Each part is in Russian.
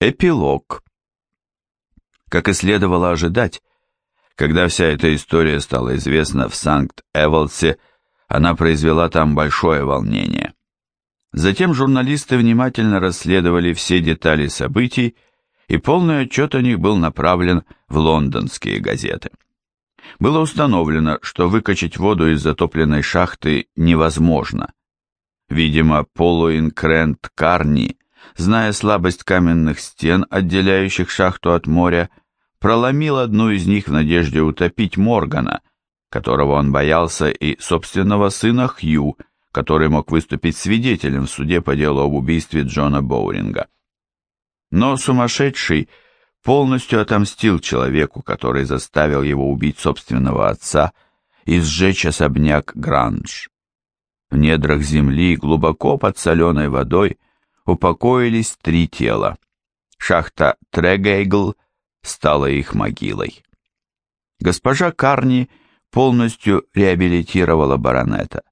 Эпилог. Как и следовало ожидать, когда вся эта история стала известна в Санкт-Эволдсе, она произвела там большое волнение. Затем журналисты внимательно расследовали все детали событий, и полный отчет о них был направлен в лондонские газеты. Было установлено, что выкачать воду из затопленной шахты невозможно. Видимо, Полуин Крент Карни – зная слабость каменных стен, отделяющих шахту от моря, проломил одну из них в надежде утопить Моргана, которого он боялся, и собственного сына Хью, который мог выступить свидетелем в суде по делу об убийстве Джона Боуринга. Но сумасшедший полностью отомстил человеку, который заставил его убить собственного отца и сжечь особняк Гранж. В недрах земли, глубоко под соленой водой, упокоились три тела. Шахта Трегейгл стала их могилой. Госпожа Карни полностью реабилитировала баронета.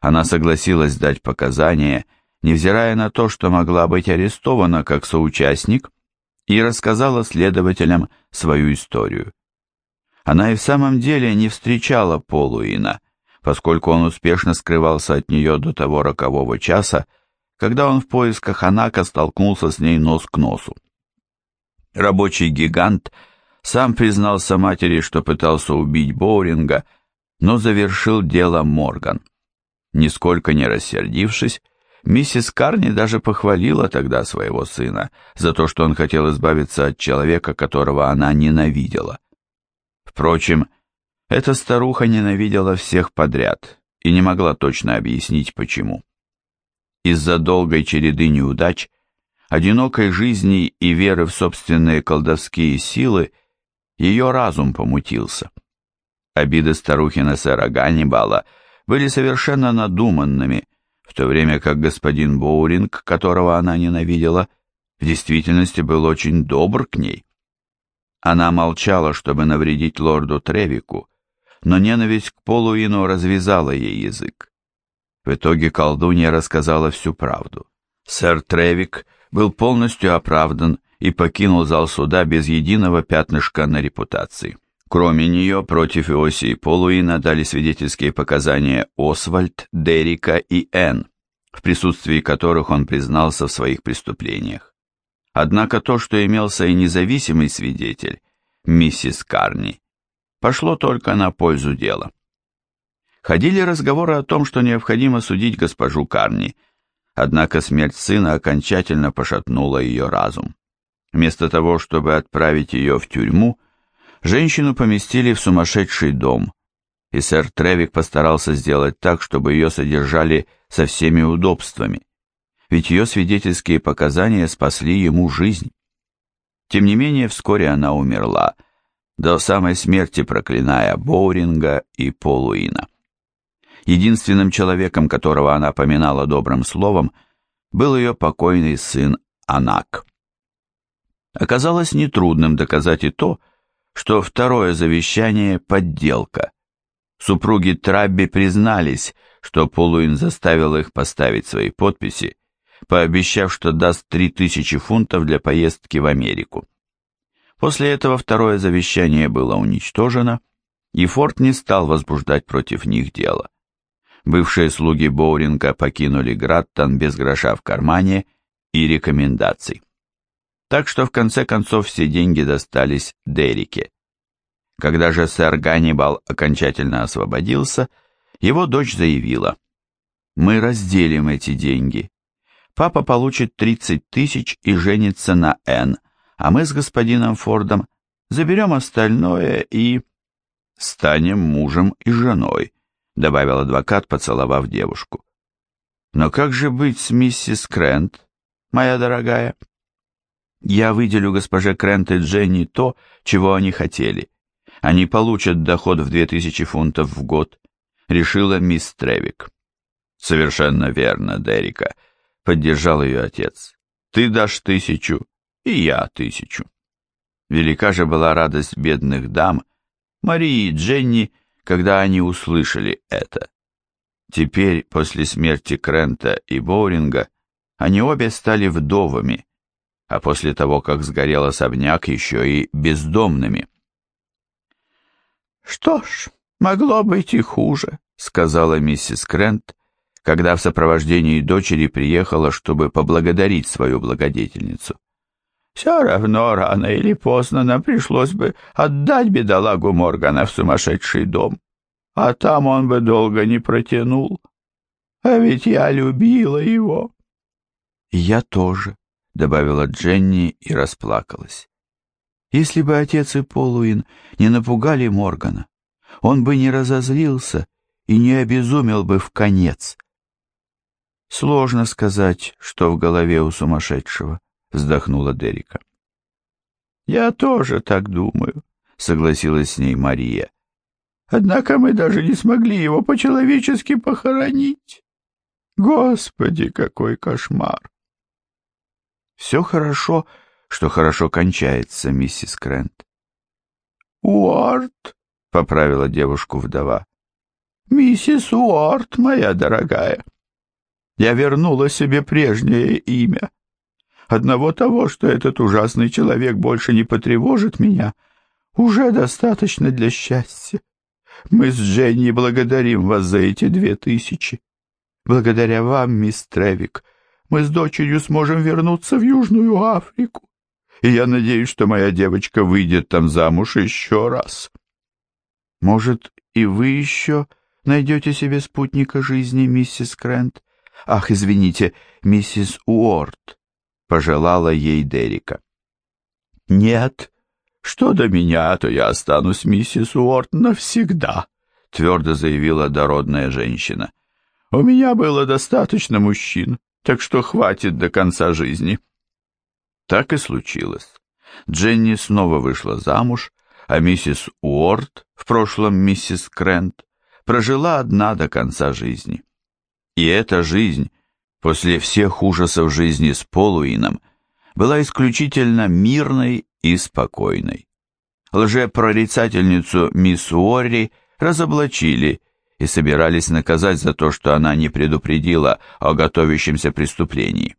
Она согласилась дать показания, невзирая на то, что могла быть арестована как соучастник, и рассказала следователям свою историю. Она и в самом деле не встречала Полуина, поскольку он успешно скрывался от нее до того рокового часа, когда он в поисках Анака столкнулся с ней нос к носу. Рабочий гигант сам признался матери, что пытался убить Боуринга, но завершил дело Морган. Нисколько не рассердившись, миссис Карни даже похвалила тогда своего сына за то, что он хотел избавиться от человека, которого она ненавидела. Впрочем, эта старуха ненавидела всех подряд и не могла точно объяснить, почему. Из-за долгой череды неудач, одинокой жизни и веры в собственные колдовские силы, ее разум помутился. Обиды старухи на сэра Ганнибала были совершенно надуманными, в то время как господин Боуринг, которого она ненавидела, в действительности был очень добр к ней. Она молчала, чтобы навредить лорду Тревику, но ненависть к Полуину развязала ей язык. В итоге колдунья рассказала всю правду. Сэр Тревик был полностью оправдан и покинул зал суда без единого пятнышка на репутации. Кроме нее, против Иосии Полуина дали свидетельские показания Освальд, Дерика и Энн, в присутствии которых он признался в своих преступлениях. Однако то, что имелся и независимый свидетель, миссис Карни, пошло только на пользу дела. Ходили разговоры о том, что необходимо судить госпожу Карни, однако смерть сына окончательно пошатнула ее разум. Вместо того, чтобы отправить ее в тюрьму, женщину поместили в сумасшедший дом, и сэр Тревик постарался сделать так, чтобы ее содержали со всеми удобствами, ведь ее свидетельские показания спасли ему жизнь. Тем не менее, вскоре она умерла, до самой смерти проклиная Боуринга и Полуина. Единственным человеком, которого она поминала добрым словом, был ее покойный сын Анак. Оказалось нетрудным доказать и то, что второе завещание – подделка. Супруги Трабби признались, что Полуин заставил их поставить свои подписи, пообещав, что даст три тысячи фунтов для поездки в Америку. После этого второе завещание было уничтожено, и Форд не стал возбуждать против них дело бывшие слуги Боуринга покинули Граттон без гроша в кармане и рекомендаций. Так что в конце концов все деньги достались Дерике. Когда же сэр Ганнибал окончательно освободился, его дочь заявила, «Мы разделим эти деньги. Папа получит 30 тысяч и женится на Энн, а мы с господином Фордом заберем остальное и станем мужем и женой», добавил адвокат, поцеловав девушку. Но как же быть с миссис Крент, моя дорогая? Я выделю госпоже Крент и Дженни то, чего они хотели. Они получат доход в две тысячи фунтов в год, решила мисс Тревик. Совершенно верно, Дерика, поддержал ее отец. Ты дашь тысячу, и я тысячу. Велика же была радость бедных дам, Марии и Дженни, когда они услышали это. Теперь, после смерти Крента и Боуринга, они обе стали вдовами, а после того, как сгорел особняк, еще и бездомными. «Что ж, могло быть и хуже», — сказала миссис Крент, когда в сопровождении дочери приехала, чтобы поблагодарить свою благодетельницу. «Все равно, рано или поздно нам пришлось бы отдать бедолагу Моргана в сумасшедший дом, а там он бы долго не протянул. А ведь я любила его». «Я тоже», — добавила Дженни и расплакалась. Если бы отец и Полуин не напугали Моргана, он бы не разозлился и не обезумел бы в конец. Сложно сказать, что в голове у сумасшедшего, вздохнула Дерика. Я тоже так думаю, согласилась с ней Мария. Однако мы даже не смогли его по-человечески похоронить. Господи, какой кошмар! Все хорошо, что хорошо кончается, миссис Крент. Уорд, поправила девушку вдова. Миссис Уорд, моя дорогая. Я вернула себе прежнее имя. Одного того, что этот ужасный человек больше не потревожит меня, уже достаточно для счастья. Мы с Дженни благодарим вас за эти две тысячи. Благодаря вам, мисс Тревик, мы с дочерью сможем вернуться в Южную Африку и я надеюсь, что моя девочка выйдет там замуж еще раз. Может, и вы еще найдете себе спутника жизни, миссис Крент? Ах, извините, миссис Уорд, пожелала ей Дерика. Нет, что до меня, то я останусь миссис Уорд навсегда, твердо заявила дородная женщина. У меня было достаточно мужчин, так что хватит до конца жизни. Так и случилось. Дженни снова вышла замуж, а миссис Уорд, в прошлом миссис Крент, прожила одна до конца жизни. И эта жизнь, после всех ужасов жизни с Полуином, была исключительно мирной и спокойной. Лжепрорицательницу мисс Уорри разоблачили и собирались наказать за то, что она не предупредила о готовящемся преступлении.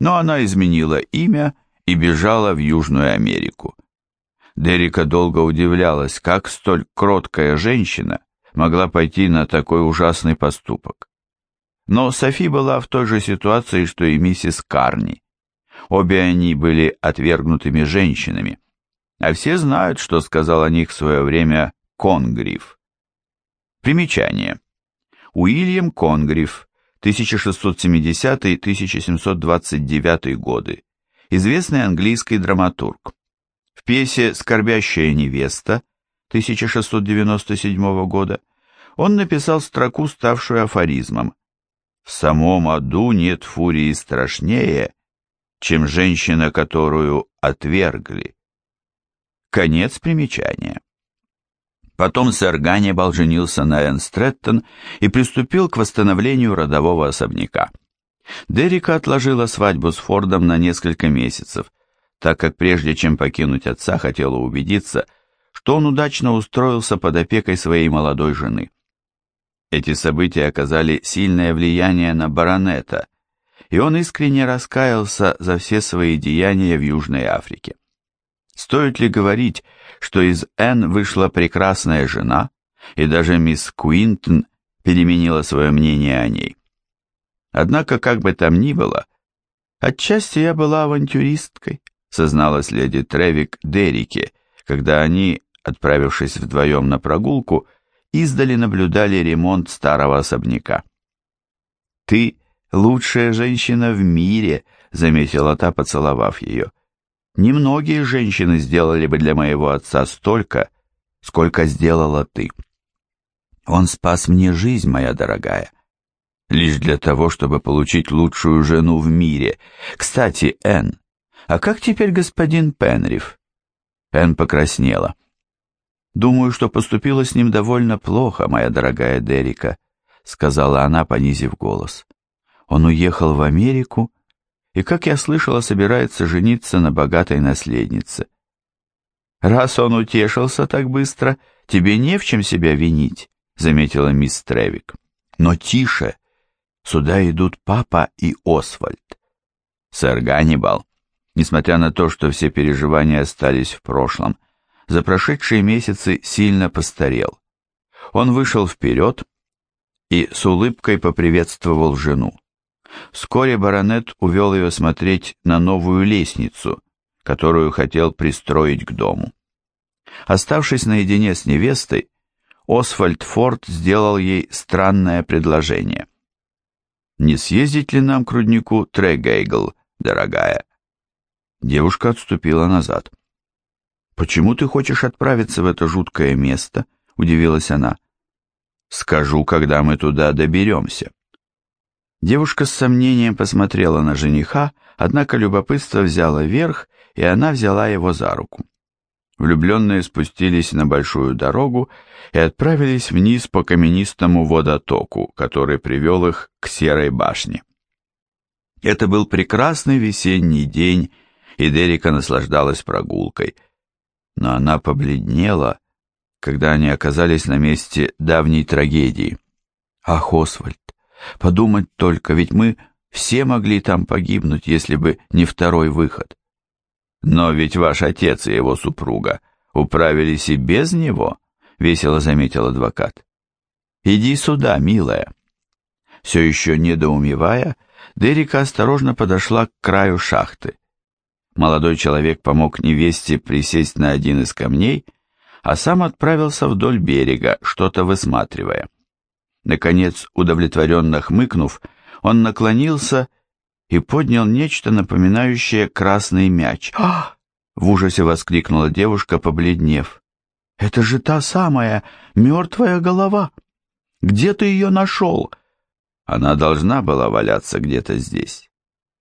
Но она изменила имя и бежала в Южную Америку. Дерика долго удивлялась, как столь кроткая женщина могла пойти на такой ужасный поступок. Но Софи была в той же ситуации, что и миссис Карни. Обе они были отвергнутыми женщинами, а все знают, что сказал о них в свое время Конгриф. Примечание. Уильям Конгриф, 1670-1729 годы, известный английский драматург. В пьесе «Скорбящая невеста» 1697 года он написал строку, ставшую афоризмом «В самом аду нет фурии страшнее, чем женщина, которую отвергли». Конец примечания. Потом сэр Ганнибал женился на Энн Стрэттон и приступил к восстановлению родового особняка. Дерека отложила свадьбу с Фордом на несколько месяцев, так как прежде чем покинуть отца, хотела убедиться, что он удачно устроился под опекой своей молодой жены. Эти события оказали сильное влияние на баронета, и он искренне раскаялся за все свои деяния в Южной Африке. Стоит ли говорить, что из Энн вышла прекрасная жена, и даже мисс Куинтон переменила свое мнение о ней? Однако, как бы там ни было, отчасти я была авантюристкой, созналась леди Тревик Дерике, когда они, отправившись вдвоем на прогулку, издали наблюдали ремонт старого особняка. «Ты лучшая женщина в мире», — заметила та, поцеловав ее. «Немногие женщины сделали бы для моего отца столько, сколько сделала ты. Он спас мне жизнь, моя дорогая, лишь для того, чтобы получить лучшую жену в мире. Кстати, Энн, а как теперь господин Пенриф? Энн покраснела. Думаю, что поступила с ним довольно плохо, моя дорогая Дерика, сказала она, понизив голос. Он уехал в Америку и, как я слышала, собирается жениться на богатой наследнице. Раз он утешился так быстро, тебе не в чем себя винить, заметила мисс Тревик. Но тише, Сюда идут папа и Освальд. Сэр Ганнибал, Несмотря на то, что все переживания остались в прошлом, за прошедшие месяцы сильно постарел. Он вышел вперед и с улыбкой поприветствовал жену. Вскоре баронет увел ее смотреть на новую лестницу, которую хотел пристроить к дому. Оставшись наедине с невестой, Освальд Форд сделал ей странное предложение. «Не съездить ли нам к руднику Трегейгл, дорогая?» Девушка отступила назад. «Почему ты хочешь отправиться в это жуткое место?» — удивилась она. «Скажу, когда мы туда доберемся». Девушка с сомнением посмотрела на жениха, однако любопытство взяло верх, и она взяла его за руку. Влюбленные спустились на большую дорогу и отправились вниз по каменистому водотоку, который привел их к Серой башне. Это был прекрасный весенний день, и Дерека наслаждалась прогулкой. Но она побледнела, когда они оказались на месте давней трагедии. Ах, Освальд, подумать только, ведь мы все могли там погибнуть, если бы не второй выход. Но ведь ваш отец и его супруга управились и без него, весело заметил адвокат. Иди сюда, милая. Все еще недоумевая, Дерека осторожно подошла к краю шахты. Молодой человек помог невесте присесть на один из камней, а сам отправился вдоль берега, что-то высматривая. Наконец, удовлетворенно хмыкнув, он наклонился и поднял нечто напоминающее красный мяч. «А!» — в ужасе воскликнула девушка, побледнев. «Это же та самая мертвая голова! Где ты ее нашел?» Она должна была валяться где-то здесь.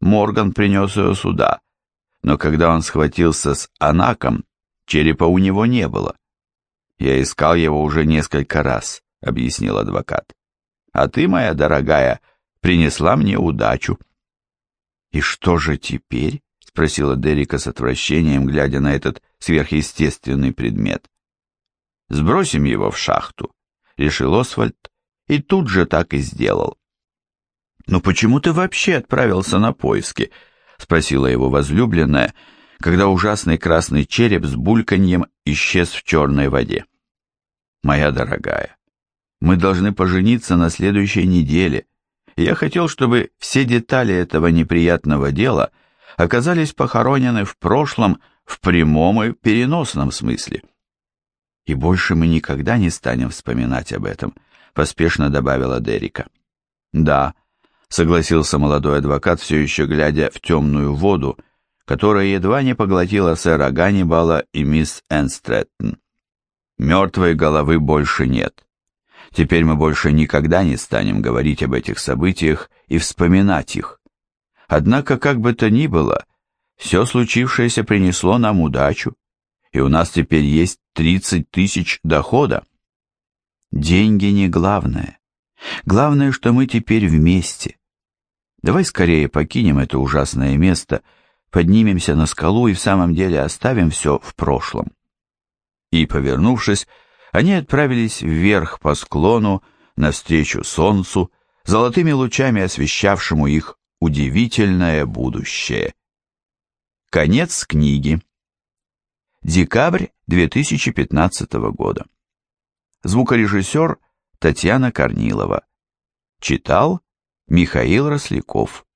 Морган принес ее сюда, но когда он схватился с Анаком, черепа у него не было. «Я искал его уже несколько раз», — объяснил адвокат. «А ты, моя дорогая, принесла мне удачу». «И что же теперь?» — спросила Дерека с отвращением, глядя на этот сверхъестественный предмет. «Сбросим его в шахту», — решил Освальд, и тут же так и сделал. «Но почему ты вообще отправился на поиски?» — спросила его возлюбленная, когда ужасный красный череп с бульканьем исчез в черной воде. «Моя дорогая, мы должны пожениться на следующей неделе, я хотел, чтобы все детали этого неприятного дела оказались похоронены в прошлом в прямом и переносном смысле. И больше мы никогда не станем вспоминать об этом, поспешно добавила Дерика. Да, согласился молодой адвокат, все еще глядя в темную воду, которая едва не поглотила сэра Ганнибала и мисс Энстреттон. Мертвой головы больше нет. Теперь мы больше никогда не станем говорить об этих событиях и вспоминать их. Однако, как бы то ни было, все случившееся принесло нам удачу, и у нас теперь есть 30 тысяч дохода. Деньги не главное. Главное, что мы теперь вместе. Давай скорее покинем это ужасное место, поднимемся на скалу и в самом деле оставим все в прошлом. И, повернувшись, они отправились вверх по склону, навстречу солнцу, золотыми лучами освещавшему их удивительное будущее. Конец книги. Декабрь 2015 года. Звукорежиссер Татьяна Корнилова. Читал Михаил Росляков.